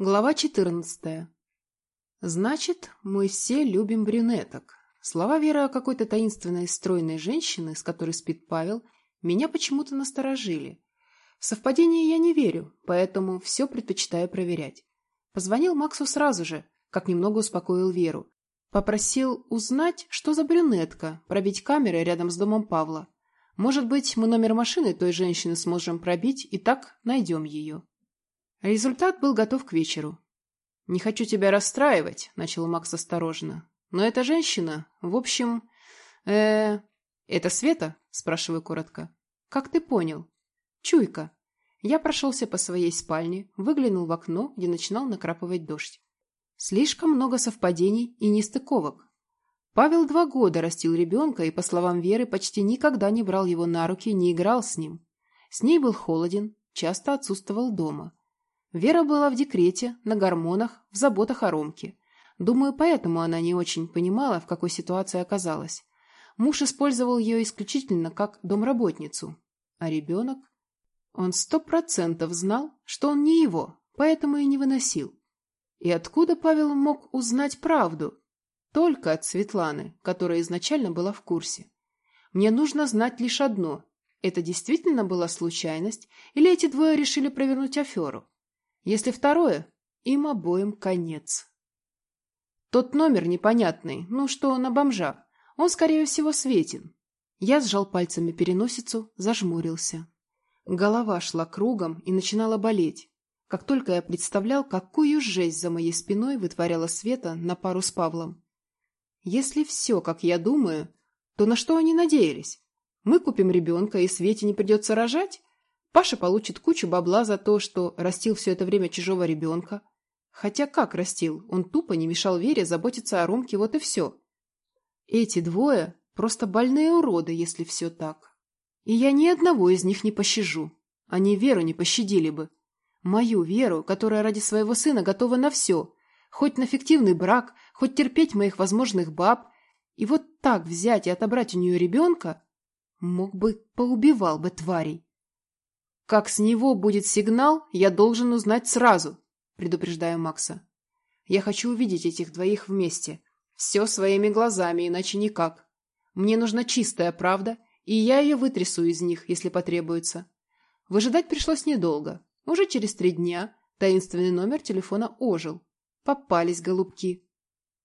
Глава 14. Значит, мы все любим брюнеток. Слова Веры о какой-то таинственной стройной женщины, с которой спит Павел, меня почему-то насторожили. В совпадение я не верю, поэтому все предпочитаю проверять. Позвонил Максу сразу же, как немного успокоил Веру. Попросил узнать, что за брюнетка, пробить камеры рядом с домом Павла. Может быть, мы номер машины той женщины сможем пробить и так найдем ее. Результат был готов к вечеру. «Не хочу тебя расстраивать», — начал Макс осторожно. «Но эта женщина, в общем... э «Это Света?» — спрашиваю коротко. «Как ты понял?» «Чуйка». Я прошелся по своей спальне, выглянул в окно, где начинал накрапывать дождь. Слишком много совпадений и нестыковок. Павел два года растил ребенка и, по словам Веры, почти никогда не брал его на руки, не играл с ним. С ней был холоден, часто отсутствовал дома. Вера была в декрете, на гормонах, в заботах о Ромке. Думаю, поэтому она не очень понимала, в какой ситуации оказалась. Муж использовал ее исключительно как домработницу. А ребенок? Он сто процентов знал, что он не его, поэтому и не выносил. И откуда Павел мог узнать правду? Только от Светланы, которая изначально была в курсе. Мне нужно знать лишь одно. Это действительно была случайность, или эти двое решили провернуть аферу? Если второе, им обоим конец. Тот номер непонятный, ну что на бомжа, он, скорее всего, светен. Я сжал пальцами переносицу, зажмурился. Голова шла кругом и начинала болеть. Как только я представлял, какую жесть за моей спиной вытворяла Света на пару с Павлом. Если все, как я думаю, то на что они надеялись? Мы купим ребенка, и Свете не придется рожать? Паша получит кучу бабла за то, что растил все это время чужого ребенка. Хотя как растил? Он тупо не мешал Вере заботиться о Ромке, вот и все. Эти двое просто больные уроды, если все так. И я ни одного из них не пощажу. Они Веру не пощадили бы. Мою Веру, которая ради своего сына готова на все. Хоть на фиктивный брак, хоть терпеть моих возможных баб. И вот так взять и отобрать у нее ребенка? Мог бы, поубивал бы тварей. Как с него будет сигнал, я должен узнать сразу, предупреждаю Макса. Я хочу увидеть этих двоих вместе. Все своими глазами, иначе никак. Мне нужна чистая правда, и я ее вытрясу из них, если потребуется. Выжидать пришлось недолго. Уже через три дня таинственный номер телефона ожил. Попались голубки.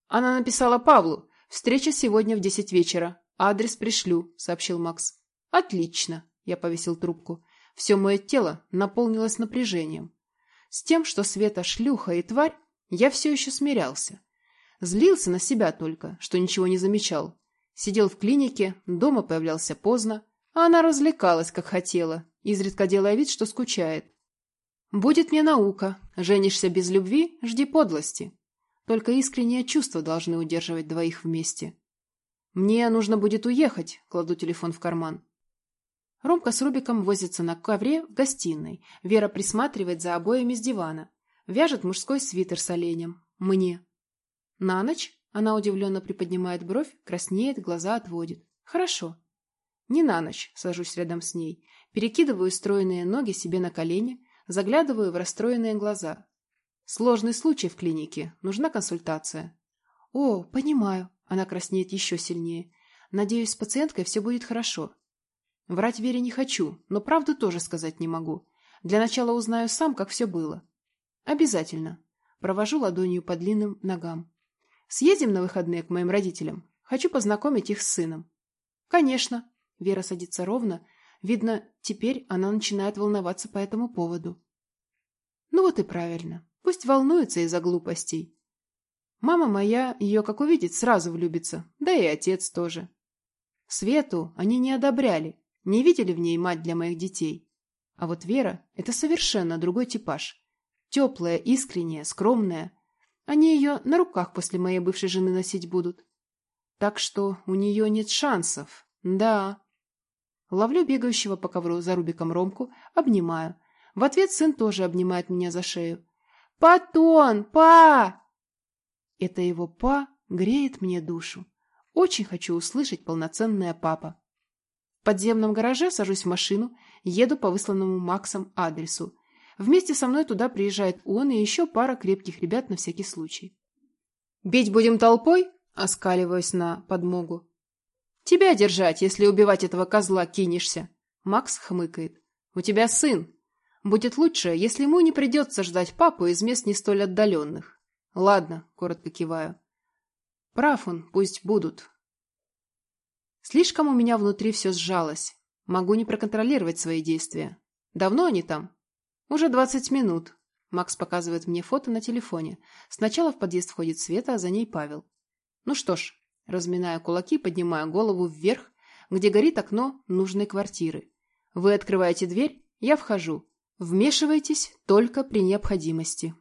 Она написала Павлу. «Встреча сегодня в десять вечера. Адрес пришлю», — сообщил Макс. «Отлично», — я повесил трубку. Все мое тело наполнилось напряжением. С тем, что Света шлюха и тварь, я все еще смирялся. Злился на себя только, что ничего не замечал. Сидел в клинике, дома появлялся поздно, а она развлекалась, как хотела, изредка делая вид, что скучает. «Будет мне наука. Женишься без любви – жди подлости. Только искренние чувства должны удерживать двоих вместе. Мне нужно будет уехать», – кладу телефон в карман. Ромка с Рубиком возится на ковре в гостиной. Вера присматривает за обоями с дивана. Вяжет мужской свитер с оленем. Мне. На ночь она удивленно приподнимает бровь, краснеет, глаза отводит. Хорошо. Не на ночь, сажусь рядом с ней. Перекидываю стройные ноги себе на колени, заглядываю в расстроенные глаза. Сложный случай в клинике, нужна консультация. О, понимаю. Она краснеет еще сильнее. Надеюсь, с пациенткой все будет хорошо. Врать Вере не хочу, но правду тоже сказать не могу. Для начала узнаю сам, как все было. Обязательно. Провожу ладонью по длинным ногам. Съездим на выходные к моим родителям. Хочу познакомить их с сыном. Конечно. Вера садится ровно. Видно, теперь она начинает волноваться по этому поводу. Ну вот и правильно. Пусть волнуется из-за глупостей. Мама моя ее, как увидит, сразу влюбится. Да и отец тоже. Свету они не одобряли, не видели в ней мать для моих детей. А вот Вера — это совершенно другой типаж. Теплая, искренняя, скромная. Они ее на руках после моей бывшей жены носить будут. Так что у нее нет шансов. Да. Ловлю бегающего по ковру за Рубиком Ромку, обнимаю. В ответ сын тоже обнимает меня за шею. «Патон! Па!» Это его «па» греет мне душу. Очень хочу услышать полноценное «папа». Подземном гараже сажусь в машину, еду по высланному Максом адресу. Вместе со мной туда приезжает он и еще пара крепких ребят на всякий случай. «Бить будем толпой?» — оскаливаясь на подмогу. «Тебя держать, если убивать этого козла кинешься!» Макс хмыкает. «У тебя сын. Будет лучше, если ему не придется ждать папу из мест не столь отдаленных». «Ладно», — коротко киваю. «Прав он, пусть будут». Слишком у меня внутри все сжалось. Могу не проконтролировать свои действия. Давно они там? Уже двадцать минут. Макс показывает мне фото на телефоне. Сначала в подъезд входит Света, а за ней Павел. Ну что ж, разминая кулаки, поднимая голову вверх, где горит окно нужной квартиры. Вы открываете дверь, я вхожу. Вмешивайтесь только при необходимости.